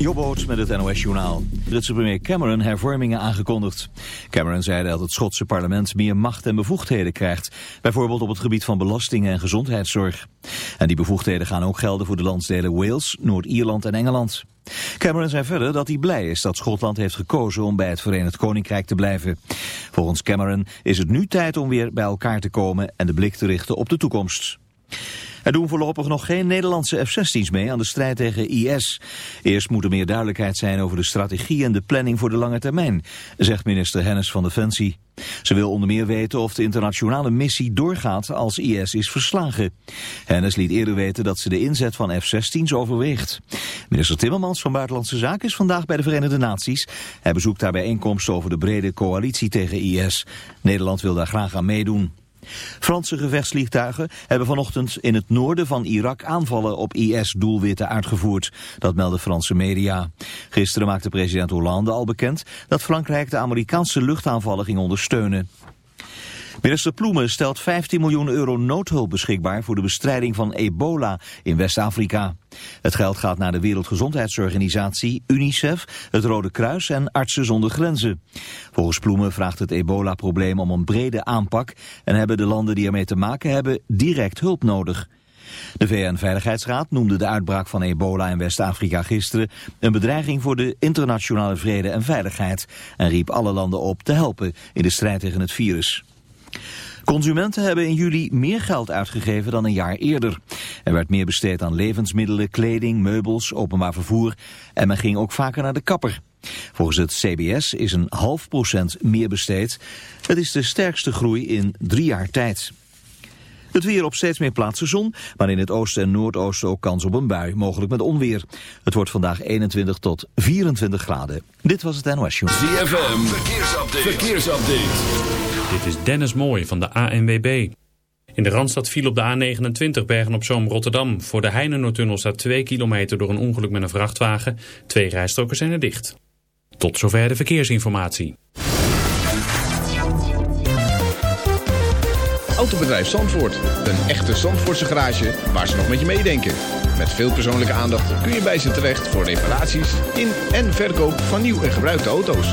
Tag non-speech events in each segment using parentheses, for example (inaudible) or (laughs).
Jobboot met het NOS-journaal. Britse premier Cameron hervormingen aangekondigd. Cameron zei dat het Schotse parlement meer macht en bevoegdheden krijgt. Bijvoorbeeld op het gebied van belastingen en gezondheidszorg. En die bevoegdheden gaan ook gelden voor de landsdelen Wales, Noord-Ierland en Engeland. Cameron zei verder dat hij blij is dat Schotland heeft gekozen om bij het Verenigd Koninkrijk te blijven. Volgens Cameron is het nu tijd om weer bij elkaar te komen en de blik te richten op de toekomst. Er doen voorlopig nog geen Nederlandse F-16's mee aan de strijd tegen IS. Eerst moet er meer duidelijkheid zijn over de strategie en de planning voor de lange termijn, zegt minister Hennis van Defensie. Ze wil onder meer weten of de internationale missie doorgaat als IS is verslagen. Hennis liet eerder weten dat ze de inzet van F-16's overweegt. Minister Timmermans van Buitenlandse Zaken is vandaag bij de Verenigde Naties. Hij bezoekt daar bijeenkomsten over de brede coalitie tegen IS. Nederland wil daar graag aan meedoen. Franse gevechtsvliegtuigen hebben vanochtend in het noorden van Irak aanvallen op IS-doelwitten uitgevoerd. Dat melden Franse media. Gisteren maakte president Hollande al bekend dat Frankrijk de Amerikaanse luchtaanvallen ging ondersteunen. Minister Ploemen stelt 15 miljoen euro noodhulp beschikbaar voor de bestrijding van ebola in West-Afrika. Het geld gaat naar de Wereldgezondheidsorganisatie, UNICEF, het Rode Kruis en Artsen zonder Grenzen. Volgens Ploemen vraagt het ebola-probleem om een brede aanpak en hebben de landen die ermee te maken hebben direct hulp nodig. De VN-veiligheidsraad noemde de uitbraak van ebola in West-Afrika gisteren een bedreiging voor de internationale vrede en veiligheid en riep alle landen op te helpen in de strijd tegen het virus. Consumenten hebben in juli meer geld uitgegeven dan een jaar eerder. Er werd meer besteed aan levensmiddelen, kleding, meubels, openbaar vervoer en men ging ook vaker naar de kapper. Volgens het CBS is een half procent meer besteed. Het is de sterkste groei in drie jaar tijd. Het weer op steeds meer plaatsen zon, maar in het oosten en noordoosten ook kans op een bui, mogelijk met onweer. Het wordt vandaag 21 tot 24 graden. Dit was het NOS Show. ZFM, verkeersupdate. verkeersupdate. Dit is Dennis Mooij van de ANWB. In de Randstad viel op de A29 Bergen op Zoom Rotterdam. Voor de Heinenoordtunnel staat 2 kilometer door een ongeluk met een vrachtwagen. Twee rijstroken zijn er dicht. Tot zover de verkeersinformatie. Autobedrijf Zandvoort. Een echte Zandvoortse garage waar ze nog met je meedenken. Met veel persoonlijke aandacht kun je bij ze terecht voor reparaties in en verkoop van nieuw en gebruikte auto's.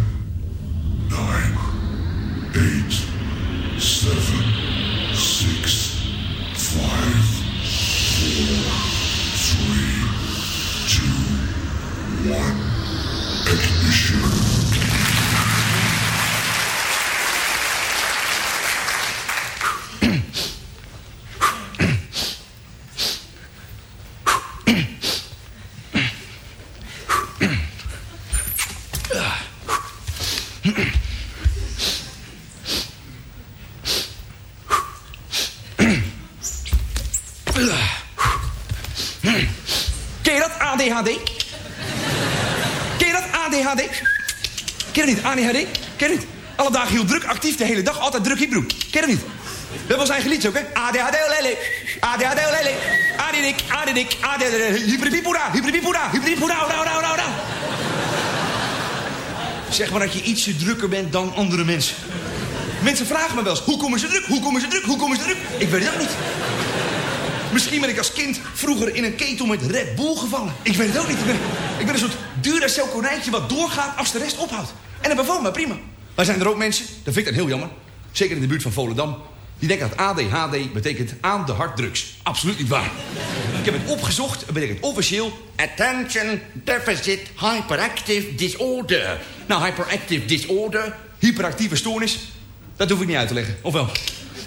8, Ken je dat niet? ADHD? Ken je dat niet? Alle dagen heel druk, actief, de hele dag, altijd druk in broek. Ken je dat niet? Hebben ons eigen liedje ook, hè? ADHD, lele. ADHD, lele. ADDik, ADDik, ADDik. Hyperbipoda, hyperbipoda, hyperbipoda, nou, nou, nou, nou, nou. zeg maar dat je ietsje drukker bent dan andere mensen. Mensen vragen me wel eens, hoe komen ze druk? Hoe komen ze druk? Hoe komen ze druk? Ik weet het ook niet. Misschien ben ik als kind vroeger in een ketel met Red Bull gevallen. Ik weet het ook niet. Ik ben, ik ben een soort Duracell konijntje wat doorgaat als de rest ophoudt. En dat bevalt me prima. Maar zijn er ook mensen, dat vind ik dan heel jammer... zeker in de buurt van Volendam... die denken dat ADHD betekent aan de harddrugs. Absoluut niet waar. Ik heb het opgezocht. Het betekent officieel... Attention Deficit Hyperactive Disorder. Nou, hyperactive disorder, hyperactieve stoornis... dat hoef ik niet uit te leggen, of wel?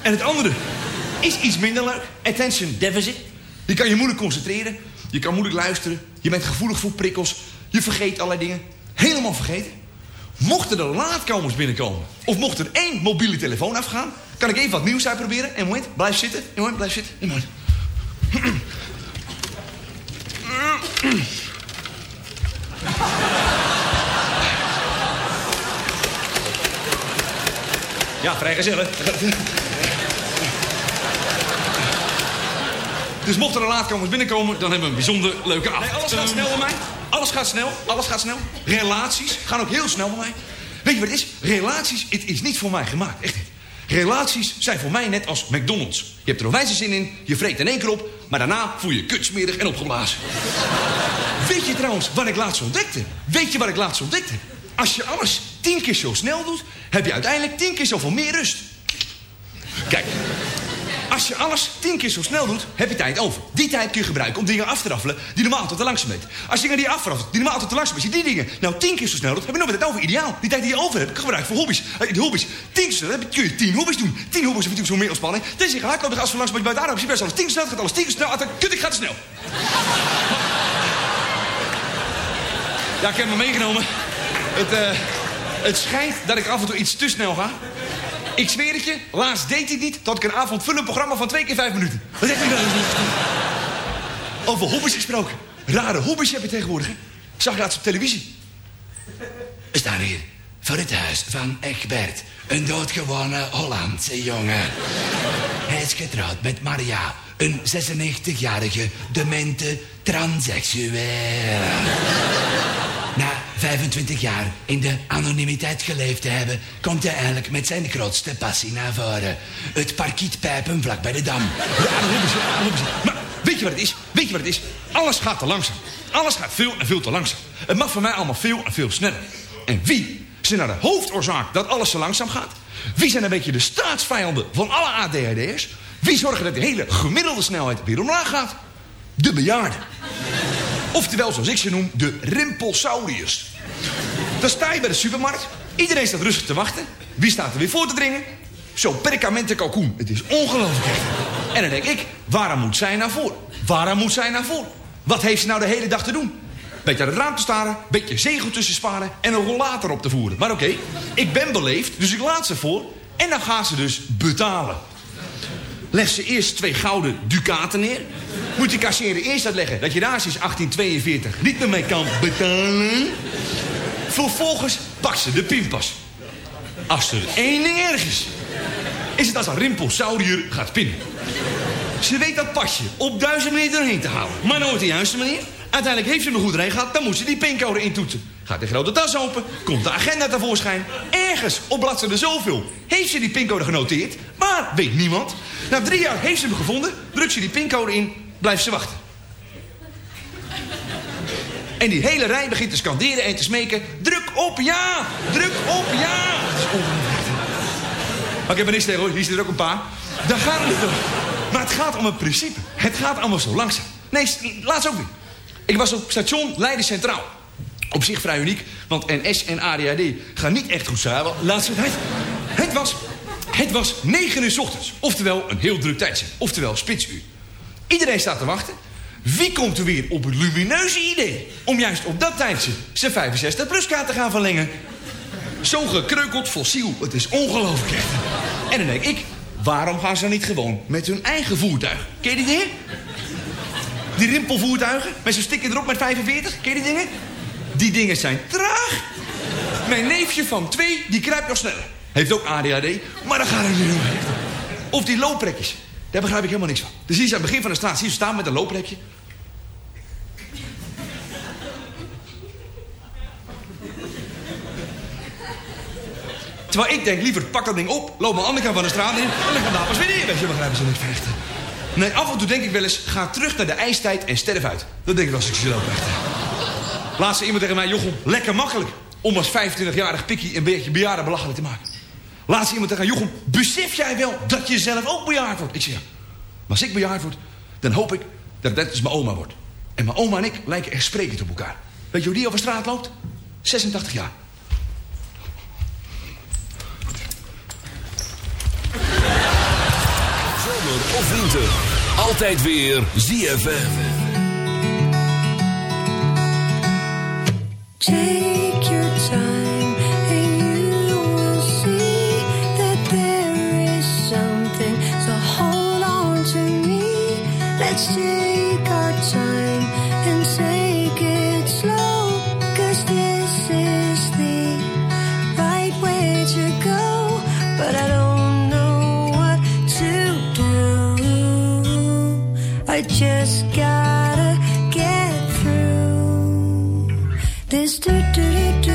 En het andere is iets minder leuk. Attention deficit. Je kan je moeilijk concentreren. Je kan moeilijk luisteren. Je bent gevoelig voor prikkels. Je vergeet allerlei dingen. Helemaal vergeten. Mochten er laatkomers binnenkomen... of mocht er één mobiele telefoon afgaan... kan ik even wat nieuws uitproberen. En moment, blijf zitten. En moment, blijf zitten. En moment. Ja, vrij gezellig. Dus mochten er laatkomers binnenkomen, dan hebben we een bijzonder leuke avond. Nee, alles gaat snel bij mij. Alles gaat snel. Alles gaat snel. Relaties gaan ook heel snel bij mij. Weet je wat het is? Relaties, het is niet voor mij gemaakt. Echt niet. Relaties zijn voor mij net als McDonald's. Je hebt er onwijs zin in, je vreet in één keer op... maar daarna voel je je kutsmerig en opgeblazen. Weet je trouwens wat ik laatst ontdekte? Weet je wat ik laatst ontdekte? Als je alles tien keer zo snel doet... heb je uiteindelijk tien keer zoveel meer rust. Kijk, als je alles tien keer zo snel doet, heb je tijd over. Die tijd kun je gebruiken om dingen af te raffelen die normaal te langzaam bent. Als je dingen die afraffelt, die normaal altijd te langzaam bent, je die dingen nou tien keer zo snel doet, heb je nog tijd over. Ideaal. Die tijd die je over hebt, gebruik voor hobby's. Uh, die hobby's, tien keer snel, kun je tien hobby's doen. Tien hobby's heb je zo meer ontspanning. Zeg je hardlopen, als van langs, maar je buiten adem, je best alles tien keer snel, gaat alles tien keer snel, kut, ik ga te snel. Ja, ik heb me meegenomen. Het, eh, het schijnt dat ik af en toe iets te snel ga. Ik zweer het je, laatst deed hij niet... tot ik een avondvullend programma van twee keer vijf minuten. Wat zegt u nou? Over hobby's gesproken. Rare hobby's heb je tegenwoordig? Ik zag laatst op televisie. We staan hier voor het huis van Egbert. Een doodgewone Hollandse jongen. Hij is getrouwd met Maria. Een 96-jarige, demente transseksueel. Na 25 jaar in de anonimiteit geleefd te hebben... komt hij eindelijk met zijn grootste passie naar voren. Het parkietpijpen vlak bij de dam. Maar weet je wat het is? Weet je wat het is? Alles gaat te langzaam. Alles gaat veel en veel te langzaam. Het mag voor mij allemaal veel en veel sneller. En wie zijn nou de hoofdoorzaak dat alles zo langzaam gaat? Wie zijn een beetje de staatsvijanden van alle ADHD'ers? Wie zorgen dat de hele gemiddelde snelheid weer omlaag gaat? De bejaarden. Oftewel, zoals ik ze noem, de rimpelsauriërs. Dan sta je bij de supermarkt. Iedereen staat rustig te wachten. Wie staat er weer voor te dringen? Zo'n perkamenten kalkoen. Het is ongelooflijk. En dan denk ik, waarom moet zij naar voren? Waarom moet zij naar voren? Wat heeft ze nou de hele dag te doen? Beetje aan het raam te staren, beetje zegel tussen sparen... en een rollator op te voeren. Maar oké, ik ben beleefd, dus ik laat ze voor... en dan gaan ze dus betalen. Leg ze eerst twee gouden ducaten neer. Moet die kassier eerst uitleggen dat je daar sinds 1842 niet meer mee kan betalen. Vervolgens pakt ze de pinpas. Als er één ding erg is, is het als een rimpelsaurier gaat pinnen. Ze weet dat pasje op duizend meter heen te halen. Maar nooit de juiste manier. Uiteindelijk heeft ze hem goed erin gehad, dan moet ze die pincode intoetsen. Gaat de grote tas open, komt de agenda tevoorschijn. Ergens op bladzijde zoveel heeft ze die pincode genoteerd, maar weet niemand. Na drie jaar heeft ze hem gevonden, drukt ze die pincode in, blijft ze wachten. En die hele rij begint te scanderen en te smeken. Druk op ja! Druk op ja! Maar ik heb er tegen hoor, hier zitten er ook een paar. Daar gaat het niet om. Maar het gaat om het principe. Het gaat allemaal zo langzaam. Nee, laatst ook weer. Ik was op station Leiden Centraal. Op zich vrij uniek, want NS en ADHD gaan niet echt goed samen. Laatst het, het was, het was 9 uur s ochtends. Oftewel een heel druk tijdstip. Oftewel spitsuur. Iedereen staat te wachten. Wie komt er weer op het lumineuze idee... om juist op dat tijdstip zijn 65-plus-kaart te gaan verlengen? Zo gekreukeld fossiel, het is ongelooflijk. En dan denk ik, waarom gaan ze dan niet gewoon met hun eigen voertuig? Ken je die dingen? Die rimpelvoertuigen met zo'n sticker erop met 45, ken je die dingen? Die dingen zijn traag. Mijn neefje van twee, die kruipt nog sneller. Heeft ook ADHD, maar dan gaat het niet meer. Of die loopprekjes. Daar begrijp ik helemaal niks van. Dus hier is aan het begin van de straat, zie je staan met een looprekje. Terwijl ik denk, liever pak dat ding op, loop mijn andere kant van de straat in... en leg me daar pas weer neer, weet je, begrijpen ze niet vechten. Nee, af en toe denk ik wel eens, ga terug naar de ijstijd en sterf uit. Dat denk ik als ik ze loop vechten. Laatst iemand tegen mij, Jochem, lekker makkelijk... om als 25-jarig pikkie een beetje bejaarden belachelijk te maken. Laatst iemand tegen mij, Jochem, besef jij wel dat je zelf ook bejaard wordt? Ik zeg, ja, maar als ik bejaard word, dan hoop ik dat dat dus mijn oma wordt. En mijn oma en ik lijken echt sprekend op elkaar. Weet je hoe die over straat loopt? 86 jaar. Zomer of winter. Altijd weer ZFM. Take your time do do do do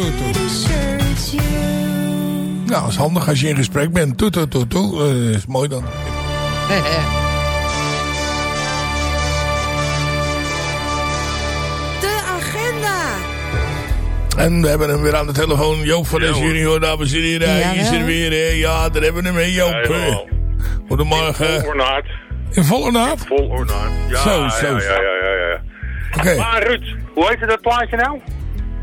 Pretty sure it's you. Nou, dat is handig als je in gesprek bent. Toet, toet, toet, toet. Eh, is mooi dan. De agenda. En we hebben hem weer aan de telefoon. Joop van der Junior, dames en heren. Hij is er weer, hè. Ja, daar hebben we hem, Joop. Goedemorgen. In Vol Ornaat? Vol Ornaat. Ja, zo, zo. Ja, ja, ja, ja. ja. Okay. Maar Ruud, hoe heette dat plaatje nou?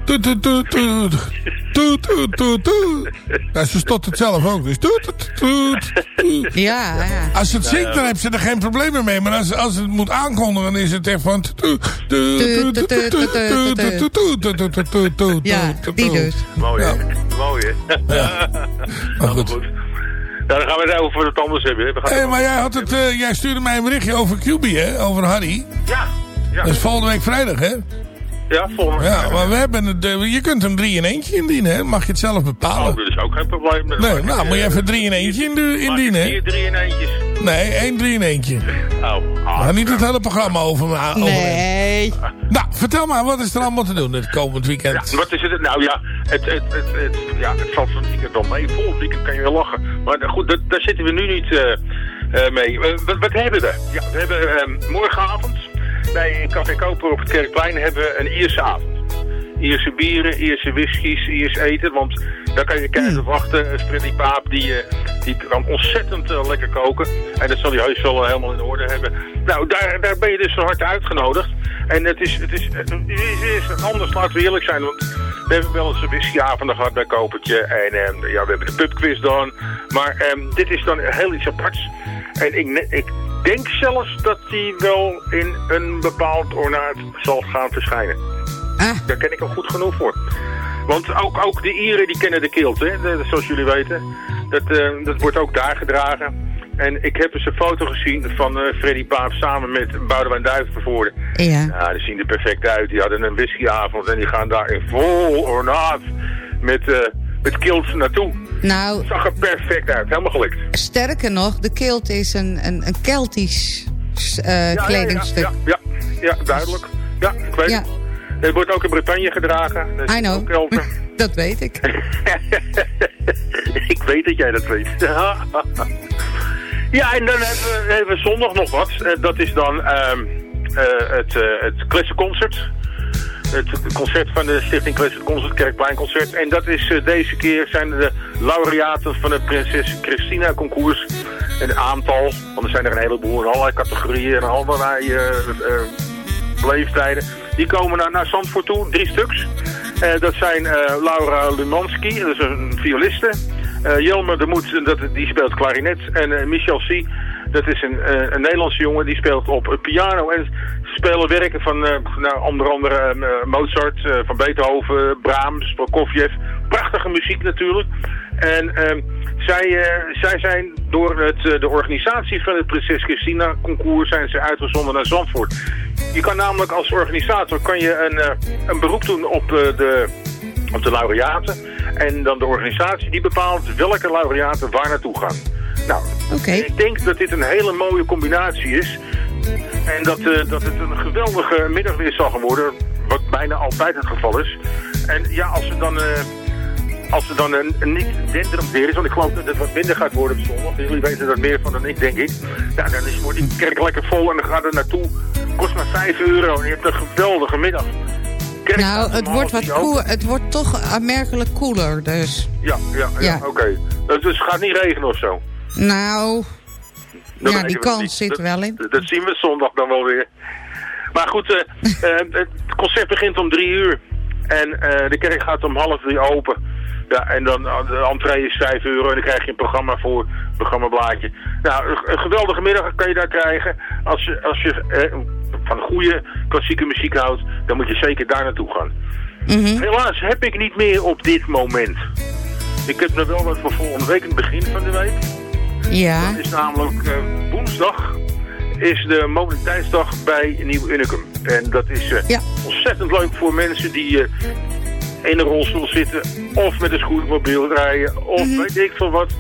Toet, toet, toet, toet. Toet, toet, toet, toet. Ja, ze stot het zelf ook, dus toet, toet, toet. Ja, ja. Als ze het zingt, dan heeft ze er geen problemen mee. Maar als, als het moet aankondigen, dan is het echt van... Ja, die dus. Mooi, hè? Mooi, hè? Ja. Maar goed. Ja, dan gaan we het over het anders hebben. hè. We gaan Hé, maar jij, had het, eh, jij stuurde mij een berichtje over QB, hè? Over Harry. Ja, ja. Dat is volgende week vrijdag, hè? Ja, volgende Ja, maar we hebben het, eh, je kunt hem drie in eentje indienen, hè? Mag je het zelf Oh, bepalen. dat is ook geen probleem. Dat Nee, nou, moet je eh, even drie in eentje indienen, hè? Hier drie in eentjes. Nee, één drie in eentje. Oh, ah, Maar niet het hele programma over me over. Nee. Nou, vertel maar, wat is er allemaal te doen dit komend Ja, weekend? wat is het? Nou ja, het, het, het, het, ja, het valt van het weekend wel mee. Volgend weekend kan je wel lachen. Maar goed, dat, daar zitten we nu niet eh, eh, mee. Eh, wat, wat hebben we? Ja, we hebben eh, morgenavond bij Café Koper op het Kerkplein hebben we een Ierse avond. Ierse bieren, Ierse whiskies, Iers eten. Want daar kan je kijken wachten. Freddy Paap, die, eh, die kan ontzettend eh, lekker koken. En dat zal hij heus wel eh, helemaal in orde hebben. Nou, daar, daar ben je dus van harte uitgenodigd. En het is, het is, het is, anders, laten we eerlijk zijn. Want we hebben wel eens een whiskyavonden gehad bij Kopertje. En eh, ja, we hebben de pubquiz dan. Maar ehm, dit is dan heel iets aparts. En ik, ik denk zelfs dat hij wel in een bepaald ornaat zal gaan verschijnen. Daar ken ik hem goed genoeg voor. Want ook, ook de Ieren die kennen de kilt, hè? De- zoals jullie weten. Dat, eh, dat wordt ook daar gedragen. En ik heb eens een foto gezien van eh, Freddy Paap samen met Boudewijn Duivenvoorde. Ja. Ja, die zien er perfect uit. Die hadden een whiskyavond en die gaan daar in vol ornaat met, eh met kilt naartoe. Nou, Zag er perfect uit, helemaal gelikt. sterker nog, de kilt is een, een, een Keltisch eh, Ja, kledingstuk. Ja, ja, ja, ja, duidelijk. Ja, ik weet het. Het wordt ook in Bretagne gedragen. Dat is I know. (laughs) Dat weet ik. (laughs) ik weet dat jij dat weet. (laughs) ja, en dan hebben we, hebben we zondag nog wat. Eh, dat is dan ehm, eh, het, het Classic Concert. Het concert van de Stichting Classic Concert, Kerkpleinconcert. En dat is eh, deze keer zijn de laureaten van het Prinses Christina concours. Een aantal, want er zijn er een heleboel in allerlei categorieën en allerlei eh, eh, leeftijden. Die komen naar, naar Zandvoort toe, drie stuks. Dat zijn Laura Lumanski, dat is een violiste. Jelmer de Moed, dat, die speelt klarinet. En Michel C., dat is een, eh, een Nederlandse jongen, die speelt op piano. En spelen werken van eh, nou, onder andere eh, Mozart, van Beethoven, Brahms, Prokofjev. Prachtige muziek natuurlijk. En ehm, zij, zij zijn door het, de organisatie van het Prinses Christina concours zijn ze uitgezonden naar Zandvoort. Je kan namelijk als organisator kan je een, een beroep doen op, de, op de laureaten. En dan de organisatie die bepaalt welke laureaten waar naartoe gaan. Nou, ik denk dat dit een hele mooie combinatie is. En dat, eh, dat het een geweldige middag weer zal gaan worden. Wat bijna altijd het geval is. En ja, als er dan... eh, als er dan een, een niet denderend weer is, want ik geloof dat het wat minder gaat worden op zondag. Jullie weten dat meer van dan ik, denk ik. Ja, dan is, wordt die kerk lekker vol en dan gaat er naartoe. Kost maar 5 euro en je hebt een geweldige middag. Kerk Nou, het wordt wat koel, het wordt toch aanmerkelijk koeler, dus. Ja, ja, ja, Ja. oké. Dus het gaat niet regenen of zo. Nou, Dat ja, die kans zit Dat- wel in. Dat zien we zondag dan wel weer. Maar goed, eh, (laughs) eh, het concert begint om drie uur. En eh, de kerk gaat om half drie open. Ja, en dan de entree is 5 euro en dan krijg je een programma voor, programmablaadje. Nou, een- een geweldige middag kan je daar krijgen. Als je, als je eh, van goede klassieke muziek houdt, dan moet je zeker daar naartoe gaan. Helaas heb ik niet meer op dit moment. Ik heb nog wel wat voor volgende week, in het begin van de week. Ja. Dat is namelijk eh, woensdag is de mobiliteitsdag bij Nieuw Unicum. En dat is eh, ontzettend leuk voor mensen die eh, in een rolstoel zitten... of met een scootmobiel rijden, of weet ik veel wat.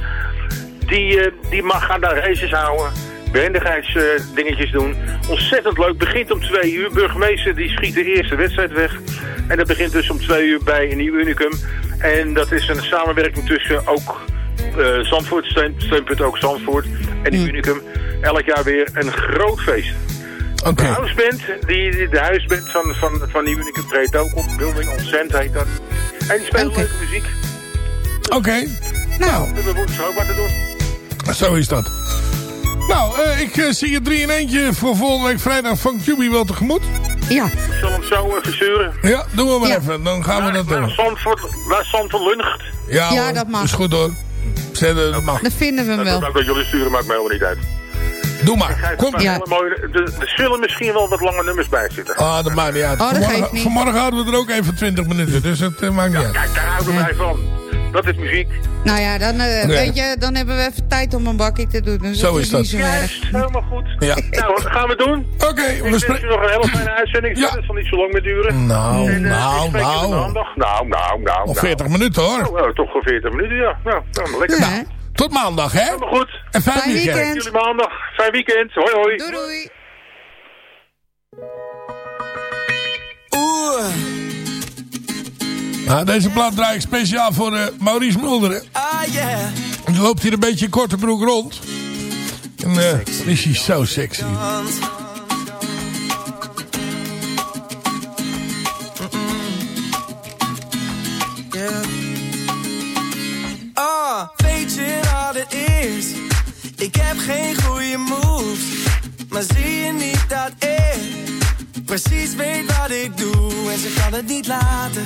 Die, die mag gaan daar races houden, behendigheidsdingetjes doen. Ontzettend leuk. Begint om twee uur. Burgemeester die schiet de eerste wedstrijd weg. En dat begint dus om twee uur bij Nieuw Unicum. En dat is een samenwerking tussen ook eh, Zandvoort, steun, steunpunt ook Zandvoort en Nieuw Unicum. Elk jaar weer een groot feest. De huisband, die, die- de huisband van, van, van Nieuw Unicum treedt ook op. Building on Sand heet dat. En die spelen leuke muziek. Oké, Nou, we hebben woensdag ook wat te doen. zo is dat. Nou, eh, ik eh, zie je drie in eentje voor volgende week vrijdag van QB wel tegemoet. Ja. Ik zal hem zo even sturen. Ja, doen we maar even. Dan gaan we dat Naar doen. Zandvoort, naar Zandvoort Luncht. Ja, Ja, hoor, dat mag. Is goed hoor. Dat mag. Dan vinden we hem Dat wel. dat jullie sturen maakt me helemaal niet uit. Doe maar. Kom. er, Ja. mooie, er, zullen misschien wel wat lange nummers bij zitten. Ah, dat maakt niet uit. Oh, dat vanmorgen, geeft niet. vanmorgen houden we er ook even 20 minuten, dus het eh, maakt niet uit. Kijk, daar houden wij van. Dat is muziek. Nou ja, dan, eh, Ja. weet je, dan hebben we even tijd om een bakje te doen. Dus Zo is dat. zo. Juist, helemaal goed. Ja. (laughs) Nou, wat gaan we doen? Oké, Ik we wens je nog een hele fijne uitzending. Ja. Het zal niet zo lang meer duren. Nou, En, eh, nou, ik nou. maandag. Nou, nou, nou. Nog nou. 40 minuten hoor. Oh, wel, toch wel 40 minuten, ja. Nou, nou lekker. Ja, Nou? Tot maandag, hè? helemaal goed. En fijn Fijn weekend. weekend. Jullie maandag. Fijn weekend. Hoi, hoi. Doei doei. Nou, deze plaat draai ik speciaal voor uh, Maurice Mulder. Ah, yeah. Die loopt hier een beetje in korte broek rond. En uh, is hij zo sexy. Ah, ik heb geen goede moves, maar zie je niet dat ik precies weet wat ik doe en ze kan het niet laten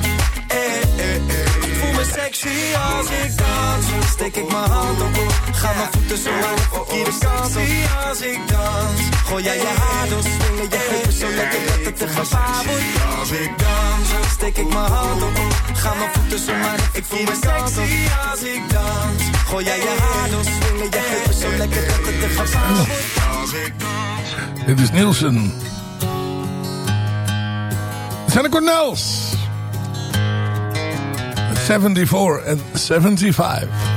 sexy als ik dans. Steek ik mijn hand op. Ga mijn voeten zo aan de verkeerde kant op. als ik dans. Gooi jij je haar door, swingen je heupen zo lekker dat het te gevaar wordt. Als ik dans, steek ik mijn hand op. Ga mijn voeten zo maar de verkeerde kant op. als ik dans. Gooi jij je haar door, swingen je heupen zo lekker dat het te gevaar wordt. Als ik dans. Dit is Nielsen. Sanne Cornels. 74 and 75.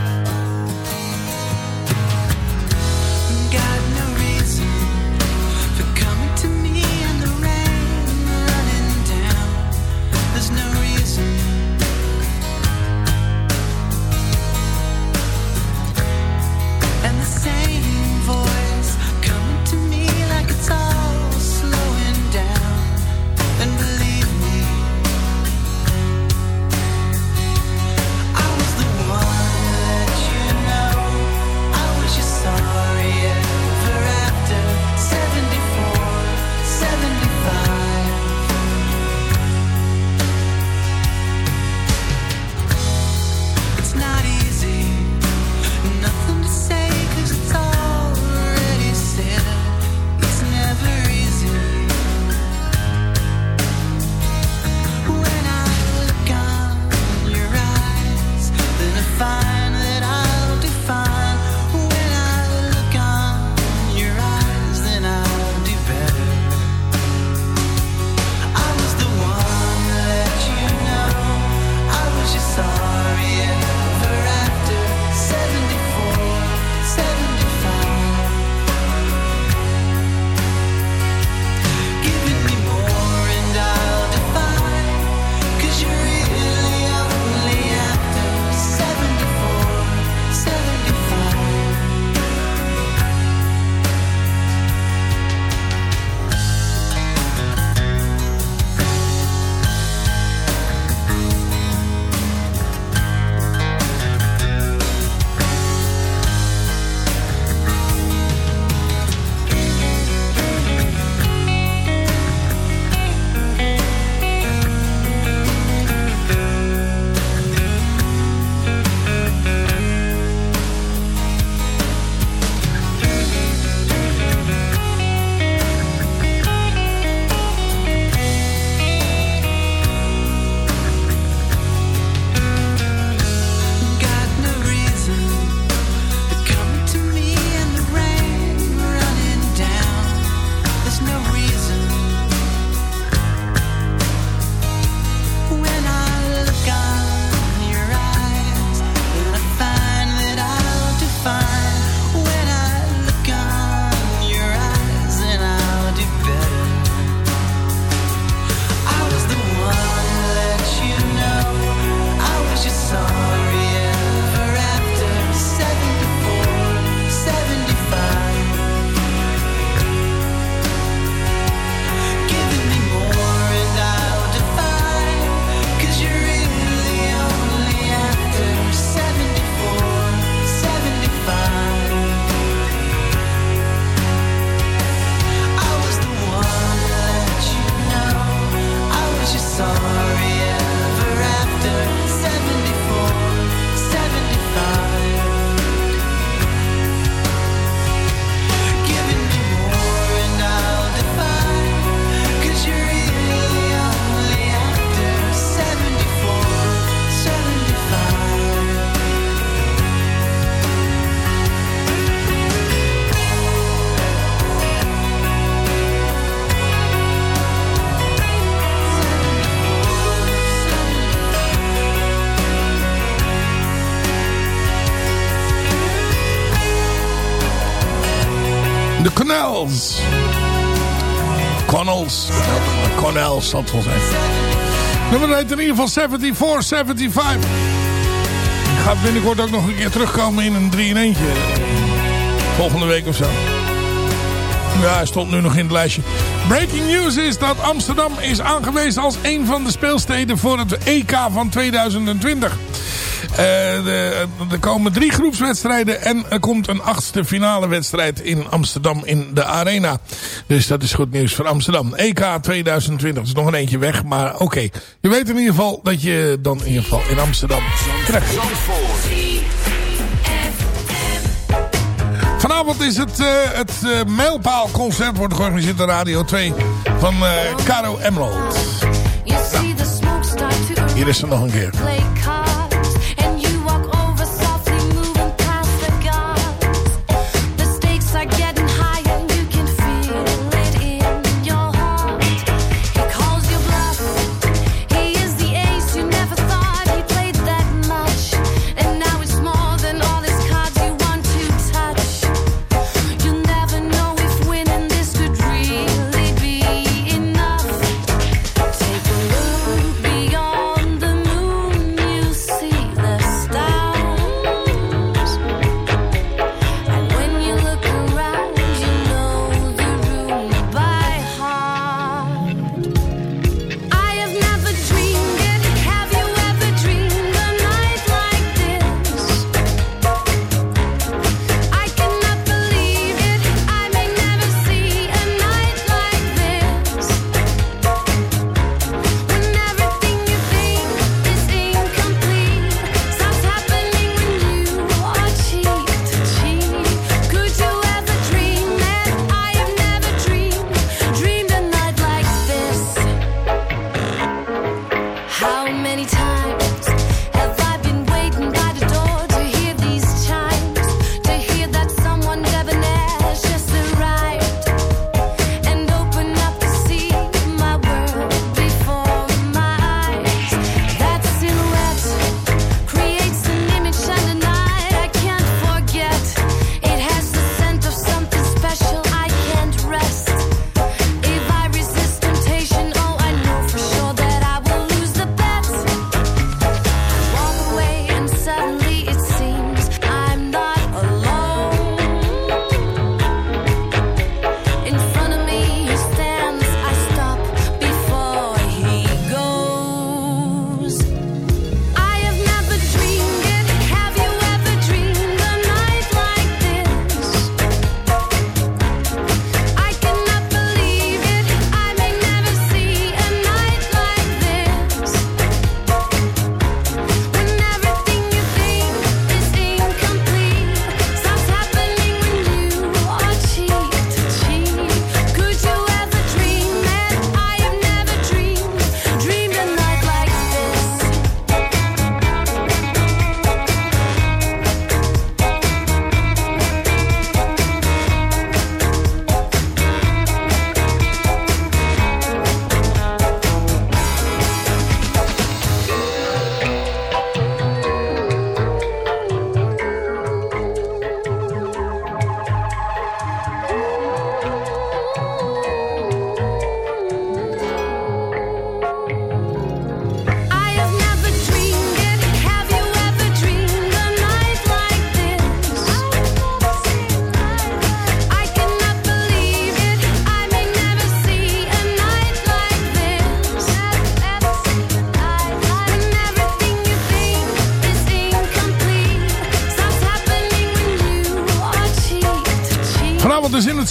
Zal. Nummer heet in ieder geval 7475. Ik ga binnenkort ook nog een keer terugkomen in een 3 in eentje. Volgende week of zo. Ja, hij stond nu nog in het lijstje. Breaking news is dat Amsterdam is aangewezen als een van de speelsteden voor het EK van 2020. Eh, de- er komen drie groepswedstrijden en er komt een achtste finale wedstrijd in Amsterdam in de Arena. Dus dat is goed nieuws voor Amsterdam. EK 2020 is nog een eentje weg, maar oké. Je weet in ieder geval dat je dan in ieder geval in Amsterdam kunt. Vanavond is het, eh het eh, mijlpaalconcert wordt georganiseerd door Radio 2 van eh Caro Emerald. Hier is ze nog een keer.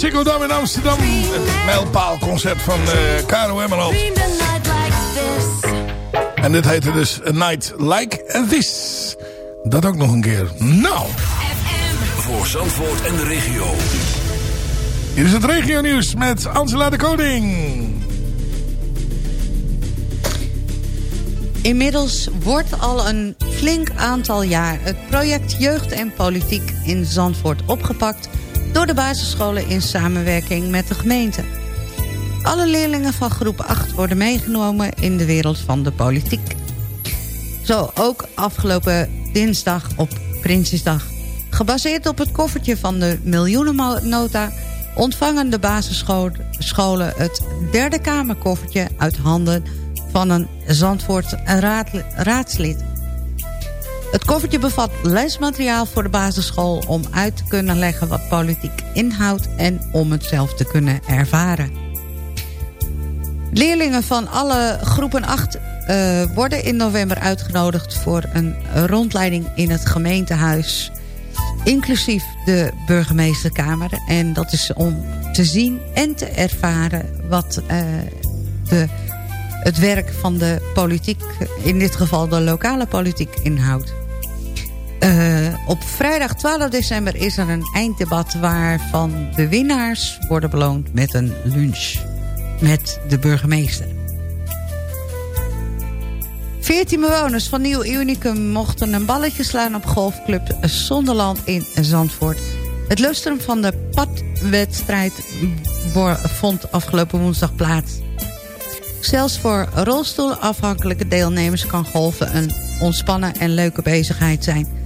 Ziggo Dome in Amsterdam. Het mijlpaalconcert van eh Caro Emerald. Dreamed a night like this. En dit heette dus A Night Like This. Dat ook nog een keer. Nou, Voor Zandvoort en de regio. hier is het regio nieuws met Angela de Koning. Inmiddels wordt al een flink aantal jaar het project Jeugd en Politiek in Zandvoort opgepakt door de basisscholen in samenwerking met de gemeente. Alle leerlingen van groep 8 worden meegenomen in de wereld van de politiek. Zo ook afgelopen dinsdag op Prinsjesdag. Gebaseerd op het koffertje van de miljoenennota ontvangen de basisscholen het derde kamerkoffertje uit handen van een Zandvoort raad- raadslid. Het koffertje bevat lesmateriaal voor de basisschool om uit te kunnen leggen wat politiek inhoudt en om het zelf te kunnen ervaren. Leerlingen van alle groepen 8 eh, worden in november uitgenodigd voor een rondleiding in het gemeentehuis. Inclusief de burgemeesterkamer. En dat is om te zien en te ervaren wat eh, de, het werk van de politiek, in dit geval de lokale politiek, inhoudt. Eh, op vrijdag 12 december is er een einddebat waarvan de winnaars worden beloond met een lunch met de burgemeester. 14 bewoners van Nieuw Unicum mochten een balletje slaan op golfclub Zonderland in Zandvoort. Het lustrum van de padwedstrijd vond afgelopen woensdag plaats. Zelfs voor rolstoelafhankelijke deelnemers kan golven een ontspannen en leuke bezigheid zijn.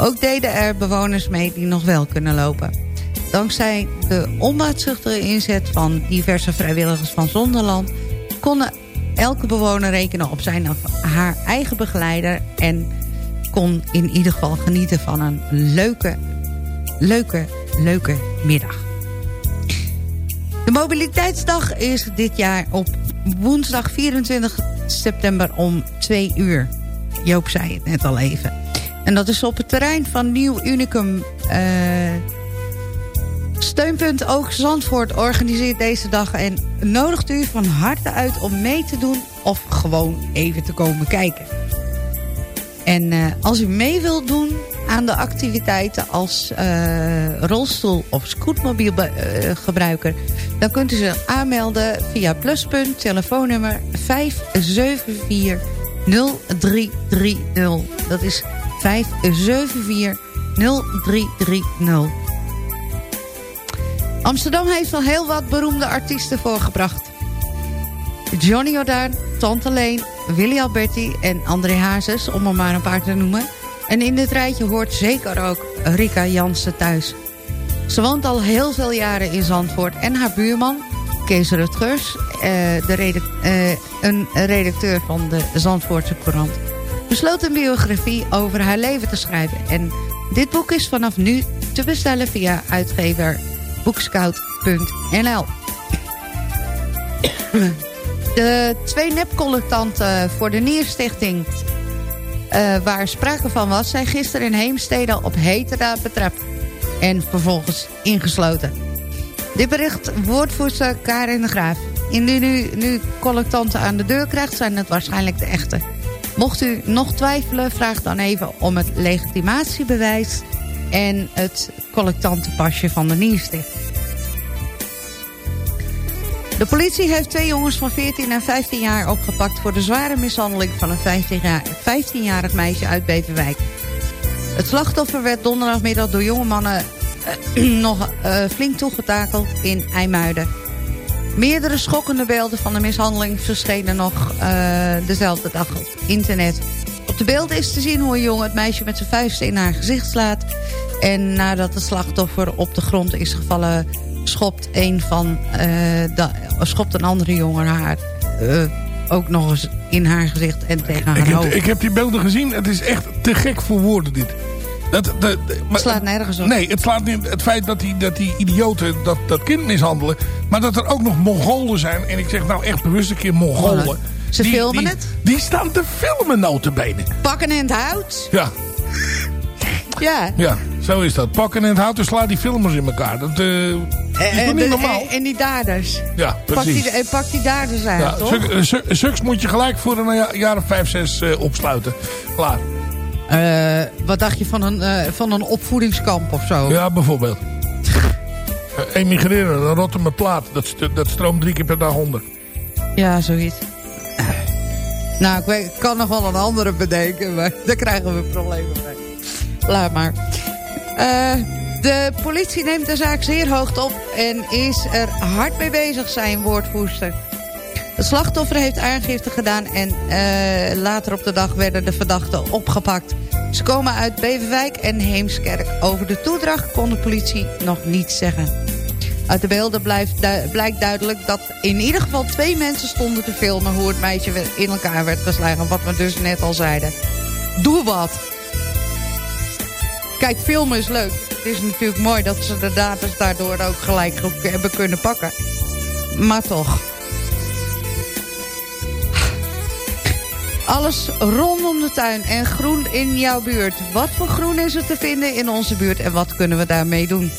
Ook deden er bewoners mee die nog wel kunnen lopen. Dankzij de onbaatzuchtige inzet van diverse vrijwilligers van Zonderland... konden elke bewoner rekenen op zijn of haar eigen begeleider... en kon in ieder geval genieten van een leuke, leuke, leuke middag. De mobiliteitsdag is dit jaar op woensdag 24 september om 2 uur. Joop zei het net al even. En dat is op het terrein van Nieuw Unicum... eh, Steunpunt Oog Zandvoort organiseert deze dag... en nodigt u van harte uit om mee te doen of gewoon even te komen kijken. En eh, als u mee wilt doen aan de activiteiten als eh, rolstoel- of scootmobielgebruiker... dan kunt u zich aanmelden via pluspunt telefoonnummer 574 0330. Dat is 574 0330. Amsterdam heeft al heel wat beroemde artiesten voorgebracht. Johnny Jordaan, Tante Leen, Willy Alberti en André Hazes, om er maar een paar te noemen. En in dit rijtje hoort zeker ook Rika Jansen thuis. Ze woont al heel veel jaren in Zandvoort en haar buurman, Kees Rutgers, eh, de eh, een redacteur van de Zandvoortse Courant, besloot een biografie over haar leven te schrijven. En dit boek is vanaf nu te bestellen via uitgever boekscout.nl. (clears throat) De twee nepcollectanten voor de Nierstichting... Uh, waar sprake van was... zijn gisteren in Heemstede op heterdaad betrapt... en vervolgens ingesloten. Dit bericht woordvoerster Karin de Graaf. Indien u nu collectanten aan de deur krijgt... zijn het waarschijnlijk de echte. Mocht u nog twijfelen, vraag dan even om het legitimatiebewijs... en het collectantenpasje van de Nierstichting. De politie heeft twee jongens van 14 en 15 jaar opgepakt... voor de zware mishandeling van een 15-jarig meisje uit Beverwijk. Het slachtoffer werd donderdagmiddag door jonge mannen uh, (clears throat) nog uh, flink toegetakeld in IJmuiden. Meerdere schokkende beelden van de mishandeling verschenen nog uh, dezelfde dag op internet. Op de beelden is te zien hoe een jongen het meisje met zijn vuisten in haar gezicht slaat... en nadat het slachtoffer op de grond is gevallen schopt een van uh, de, schopt een andere jongen haar uh, ook nog eens in haar gezicht en tegen haar ik heb, hoofd. Ik heb die beelden gezien. Het is echt te gek voor woorden dit. Dat, dat, slaat nergens op. Nee, het slaat niet het feit dat die, dat die idioten dat, dat kind mishandelen. Maar dat er ook nog Mongolen zijn. En ik zeg nou echt bewust een keer Mongolen. Oh, Ze die, filmen die, het? Die staan te filmen notabene. Pakken in het hout. Ja. Ja. Ja, zo is dat. Pakken in het hout en sla die filmers in elkaar. Dat uh, is toch niet normaal? En, en, die daders. Ja, precies. Pak die, pak die daders uit, ja, toch? Suks, suks moet je gelijk voor een jaar of vijf, zes uh, opsluiten. Klaar. Uh, wat dacht je van een, uh, van een opvoedingskamp of zo? Ja, bijvoorbeeld. (laughs) emigreren, dan rotten mijn plaat. Dat, dat stroomt drie keer per dag onder. Ja, zoiets. Nou, ik, weet, ik kan nog wel een andere bedenken, maar (laughs) daar krijgen we problemen mee. Laat maar. Uh, de politie neemt de zaak zeer hoog op en is er hard mee bezig, zijn woordvoerster. Het slachtoffer heeft aangifte gedaan en uh, later op de dag werden de verdachten opgepakt. Ze komen uit Beverwijk en Heemskerk. Over de toedracht kon de politie nog niets zeggen. Uit de beelden blijft blijkt duidelijk dat in ieder geval twee mensen stonden te filmen... hoe het meisje in elkaar werd geslagen. Wat we dus net al zeiden. Doe wat. Kijk, filmen is leuk. Het is natuurlijk mooi dat ze de datums daardoor ook gelijk hebben kunnen pakken. Maar toch. Alles rondom de tuin en groen in jouw buurt. Wat voor groen is er te vinden in onze buurt en wat kunnen we daarmee doen?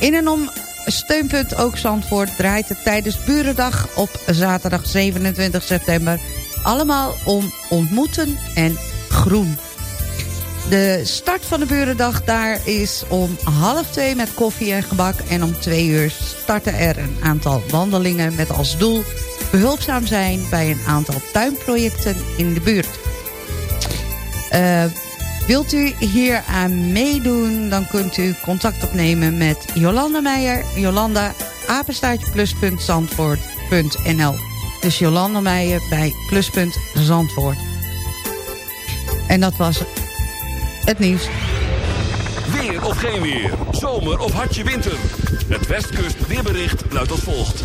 In en om steunpunt Ook Zandvoort draait het tijdens Burendag op zaterdag 27 september. Allemaal om ontmoeten en groen. De start van de Burendag daar is om half twee met koffie en gebak. En om twee uur starten er een aantal wandelingen met als doel behulpzaam zijn bij een aantal tuinprojecten in de buurt. Uh, wilt u hier aan meedoen, dan kunt u contact opnemen met Jolanda Meijer. Jolanda, apenstaartje pluspunt zandvoort.nl. Dus Jolanda Meijer bij pluspunt Zandvoort. En dat was het nieuws. Weer of geen weer, zomer of hartje winter. Het Westkust weerbericht luidt als volgt.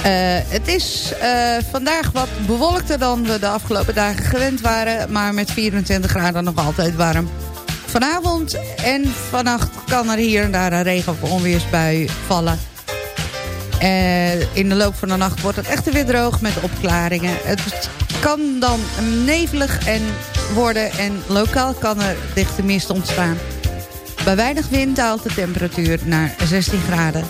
Uh, het is uh, vandaag wat bewolkter dan we de afgelopen dagen gewend waren. Maar met 24 graden nog altijd warm. Vanavond en vannacht kan er hier en daar een regen- of onweersbui vallen. Uh, in de loop van de nacht wordt het echt weer droog met opklaringen. Het kan dan nevelig en worden en lokaal kan er dichte mist ontstaan. Bij weinig wind daalt de temperatuur naar 16 graden.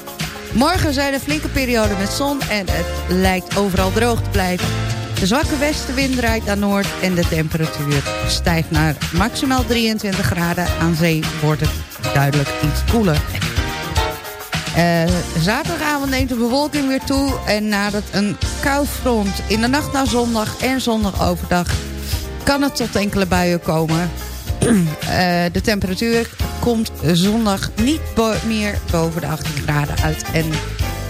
Morgen zijn er flinke perioden met zon en het lijkt overal droog te blijven. De zwakke westenwind draait naar noord en de temperatuur stijgt naar maximaal 23 graden. Aan zee wordt het duidelijk iets koeler. Uh, zaterdagavond neemt de bewolking weer toe en nadat een koud front in de nacht naar zondag en zondag overdag kan het tot enkele buien komen. uh, (clears throat) de temperatuur komt zondag niet meer boven de 18 graden uit. En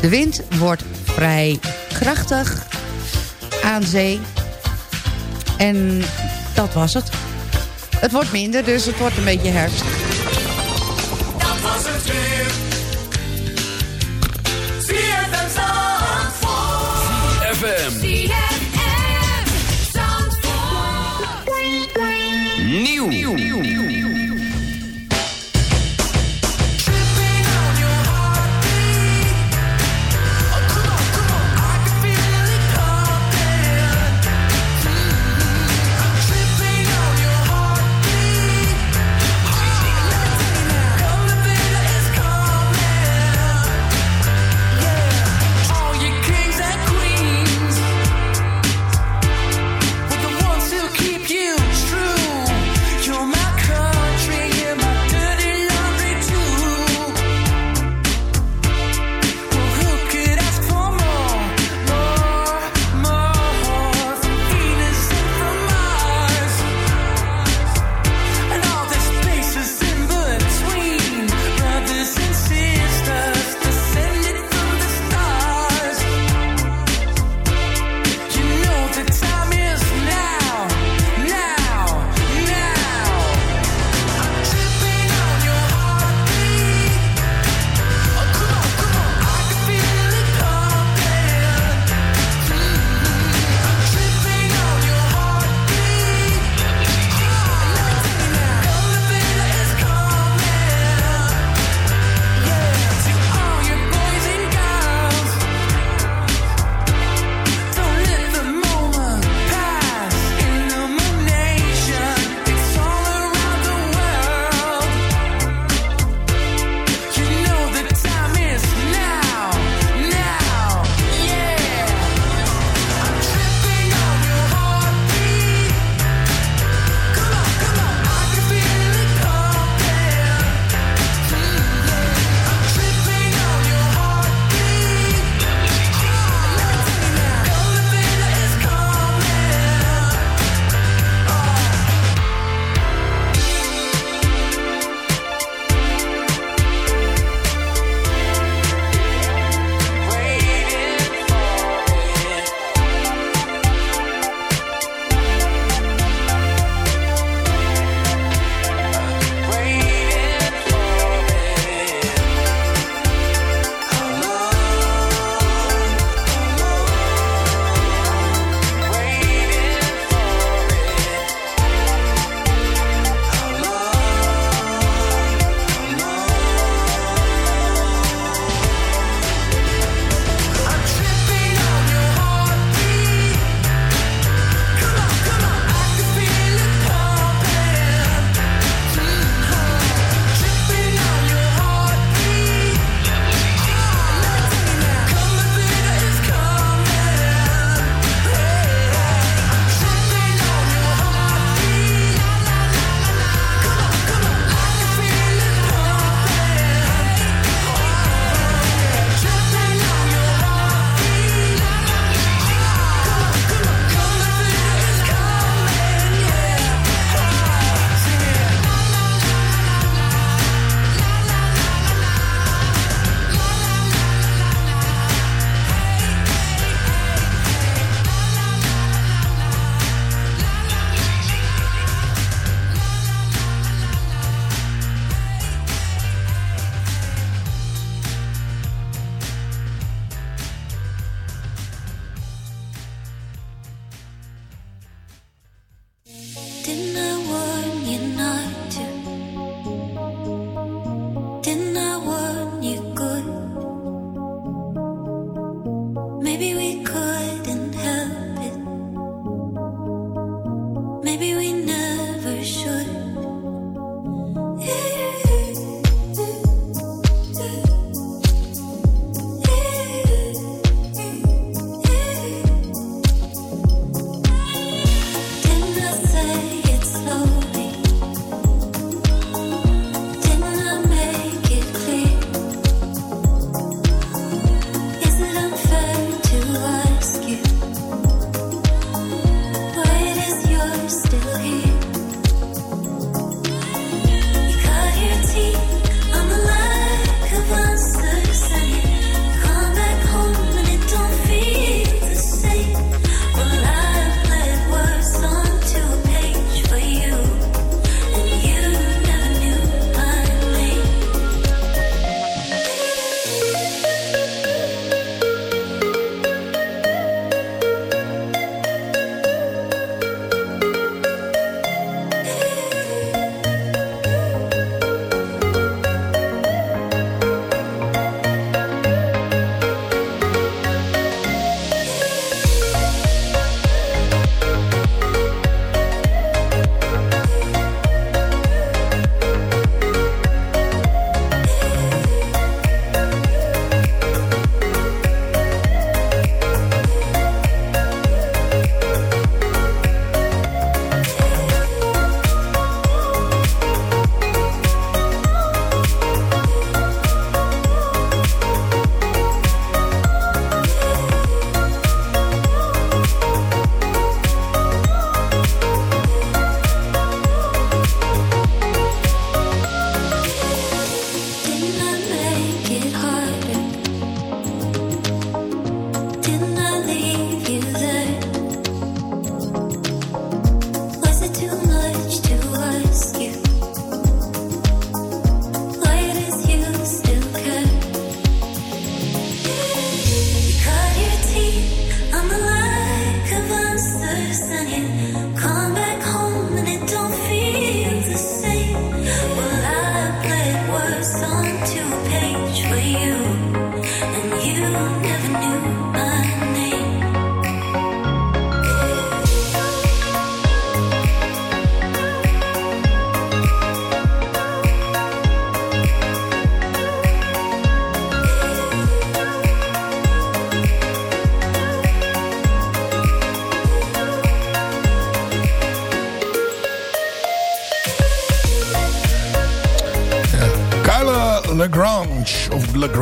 de wind wordt vrij krachtig aan zee. En dat was het. Het wordt minder, dus het wordt een beetje herfst.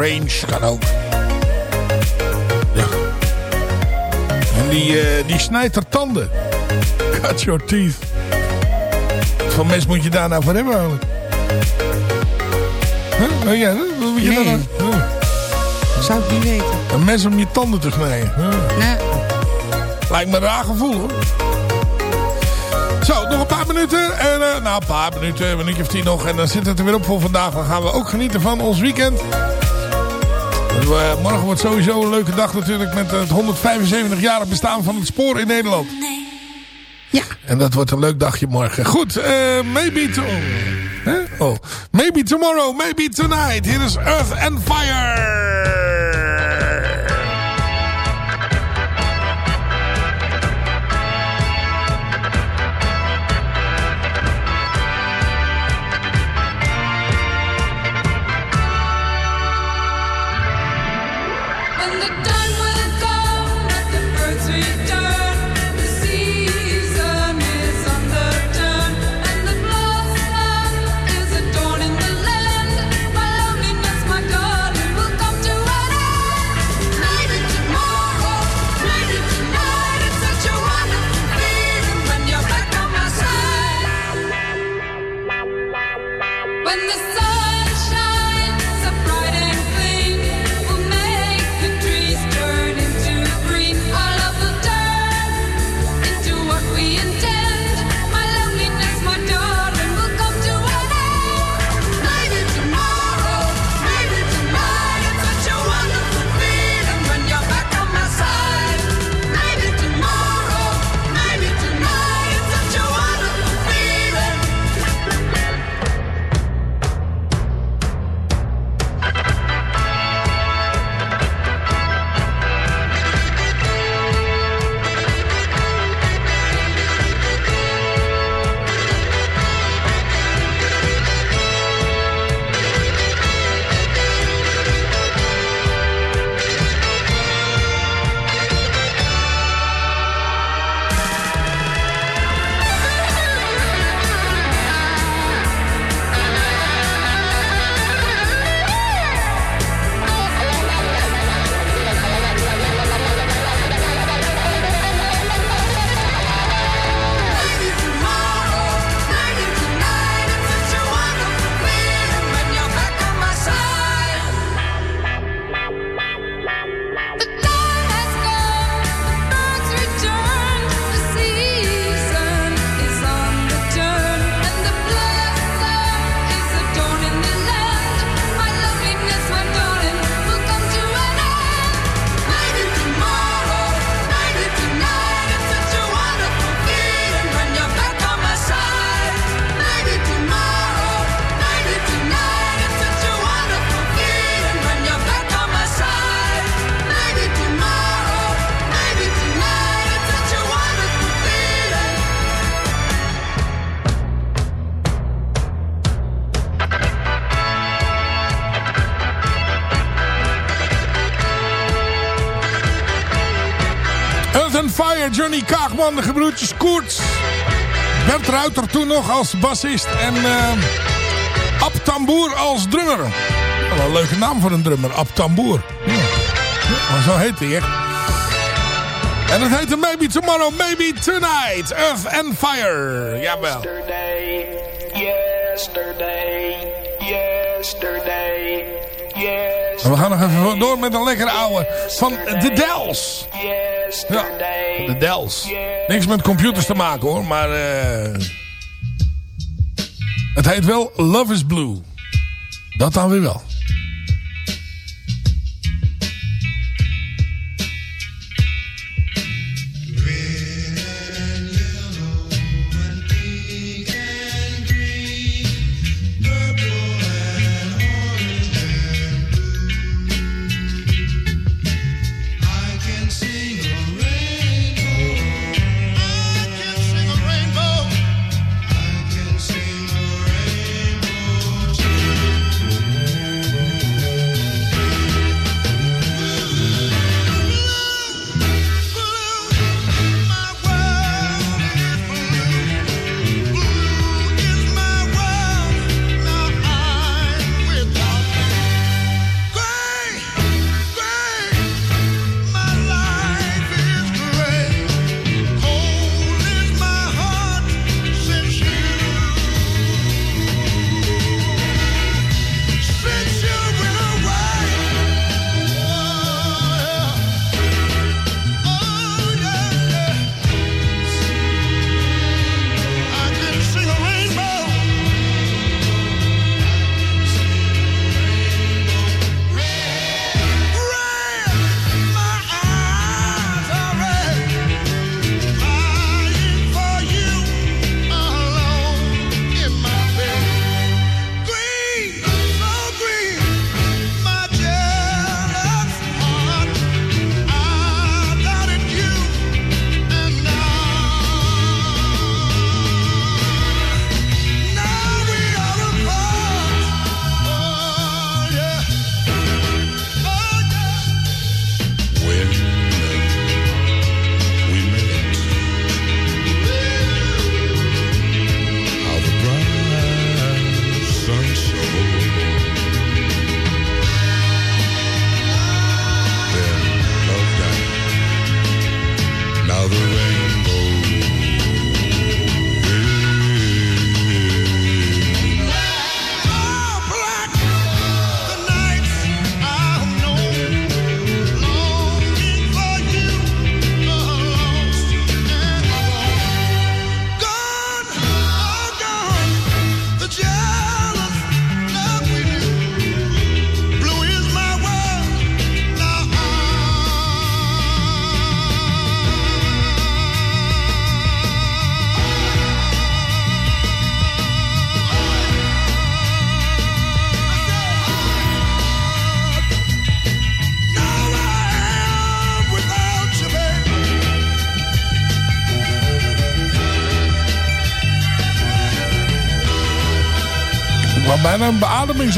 Of Lagrange, kan ook. Ja. En die, eh, die snijdt haar tanden. (laughs) Cut your teeth. Wat voor mes moet je daar nou voor hebben eigenlijk? Huh? Oh ja, wat moet je Nee. daar nou? Huh. Zou ik niet weten. Een mes om je tanden te snijden. Huh. Nee. Lijkt me een raar gevoel hoor. Zo, nog een paar minuten. En, eh, nou, een paar minuten, een minuutje of tien nog. En dan zit het er weer op voor vandaag. Dan gaan we ook genieten van ons weekend. Dus, eh, morgen wordt sowieso een leuke dag natuurlijk met het 175-jarig bestaan van het spoor in Nederland. Ja. En dat wordt een leuk dagje morgen. Goed, eh, maybe to... Hè? Oh. Maybe tomorrow, maybe tonight. Hier is Earth and Fire. Kaagman, de gebroedjes Koerts. Bert Ruiter toen nog als bassist. En uh, Ab Tamboer als drummer. Wel een leuke naam voor een drummer, Ab Tamboer. Ja. Maar zo heet hij echt. En het heette Maybe Tomorrow, Maybe Tonight. Earth and Fire. Jawel. Yesterday, yesterday, yesterday, yesterday. En we gaan nog even door met een lekkere ouwe van The Dells. Ja, The Dells. Niks met computers te maken hoor, maar... Uh, het heet wel Love is Blue. Dat dan weer wel.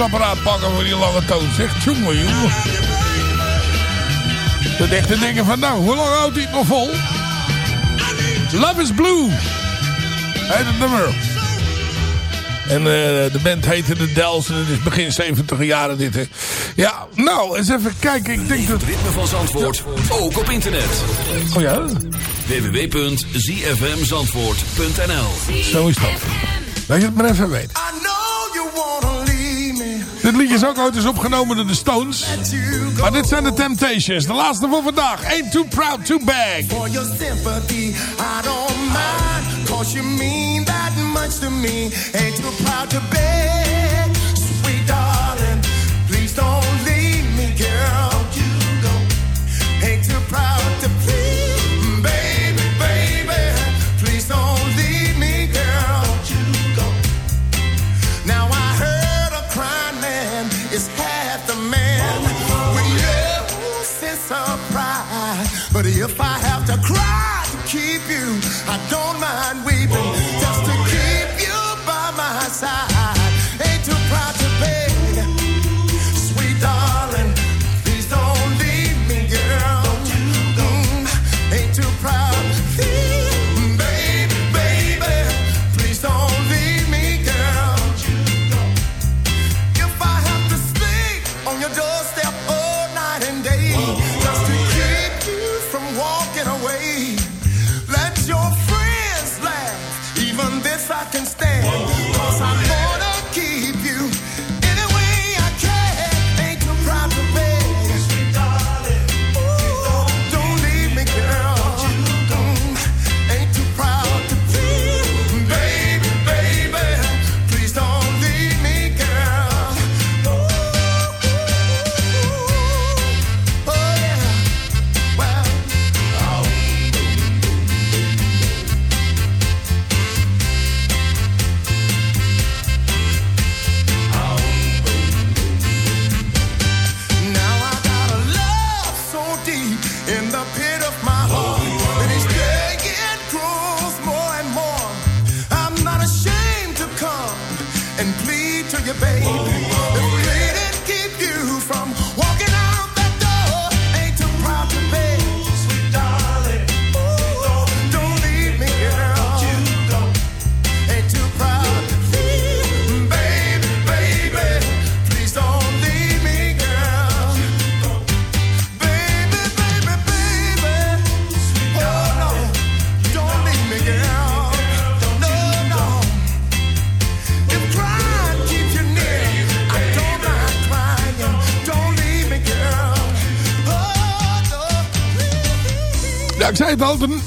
Beademingsapparaat pakken voor die lange toon. Zeg, jongen, jongen. De echte denken van, nou, hoe lang houdt hij het nog vol? Love is Blue. Heet het nummer. En uh, de band heette de Dells en het is begin 70 jaren dit. Hè. Ja, nou, eens even kijken. Ik denk dat... Het ritme van Zandvoort, ook op internet. Oh ja? www.zfmzandvoort.nl Zo is dat. Dat je het maar even weet. Dit liedje is ook ooit eens opgenomen door de Stones. Maar dit zijn de Temptations. De laatste voor vandaag. Ain't too proud to beg. For your sympathy, I don't mind. Cause you mean that much to me. Ain't too proud to beg. Sweet darling, please don't leave me, girl. You go. Ain't too proud to please. I don't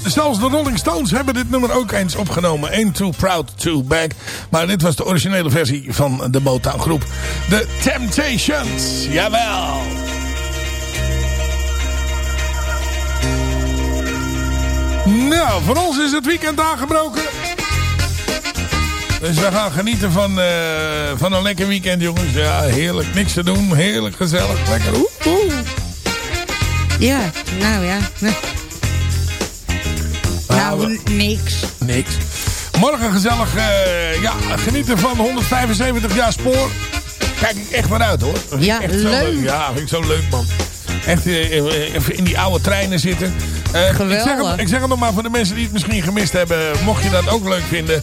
zelfs de Rolling Stones hebben dit nummer ook eens opgenomen. Ain't Too Proud to Beg. Maar dit was de originele versie van de Motown groep. The Temptations. Jawel. Nou, voor ons is het weekend aangebroken. Dus we gaan genieten van, eh, van een lekker weekend, jongens. Ja, heerlijk. Niks te doen. Heerlijk gezellig. Lekker. Oeh, oeh. Ja, nou ja. Nou, niks. Niks. Morgen gezellig eh, ja, genieten van 175 jaar spoor. Kijk ik echt naar uit hoor. Ja, echt zo leuk. Ja, vind ik zo leuk man. Echt eh, eh, even in die oude treinen zitten. Eh, Ik zeg, Geweldig. het, ik zeg het nog maar voor de mensen die het misschien gemist hebben. Mocht je dat ook leuk vinden.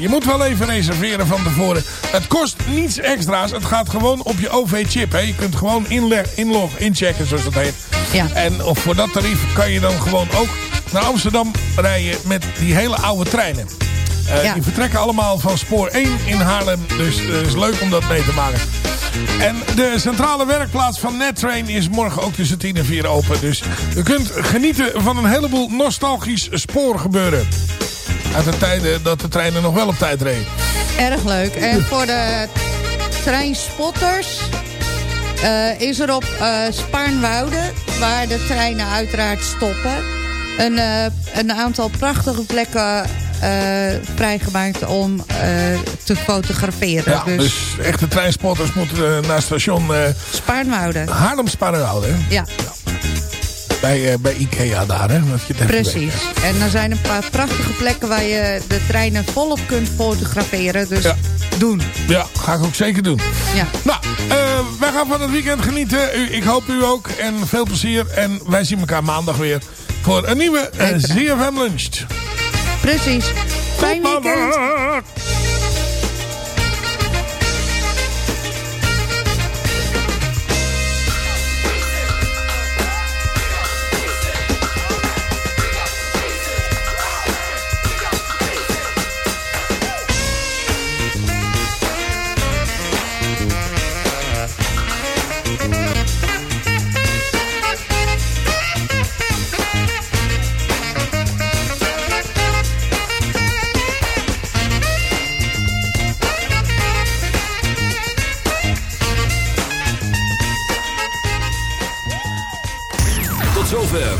Je moet wel even reserveren van tevoren. Het kost niets extra's. Het gaat gewoon op je OV-chip. hè. Je kunt gewoon inle- inloggen, inchecken zoals dat heet. Ja. En of voor dat tarief kan je dan gewoon ook naar Amsterdam rijden met die hele oude treinen. Eh, Ja. Die vertrekken allemaal van spoor 1 in Haarlem. Dus het is leuk om dat mee te maken. En de centrale werkplaats van NetTrain is morgen ook tussen 10 en 4 open. Dus u kunt genieten van een heleboel nostalgisch spoorgebeuren. Uit de tijden dat de treinen nog wel op tijd reden. Erg leuk. En voor de treinspotters eh, is er op eh Spaarnwoude, waar de treinen uiteraard stoppen, een, eh, een aantal prachtige plekken eh, vrijgemaakt om eh, te fotograferen. Ja, dus, echte treinspotters moeten naar station Spaarnwoude. Haarlem Spannerhoude. Ja, Bij, eh, bij Ikea daar, hè? Dat je precies. En er zijn een paar prachtige plekken waar je de treinen volop kunt fotograferen. Dus Ja. doen. Ja, ga ik ook zeker doen. Ja. Nou, wij gaan van het weekend genieten. Ik hoop u ook. En veel plezier. En wij zien elkaar maandag weer voor een nieuwe eh, ZFM Lunch. Precies. Fijn weekend.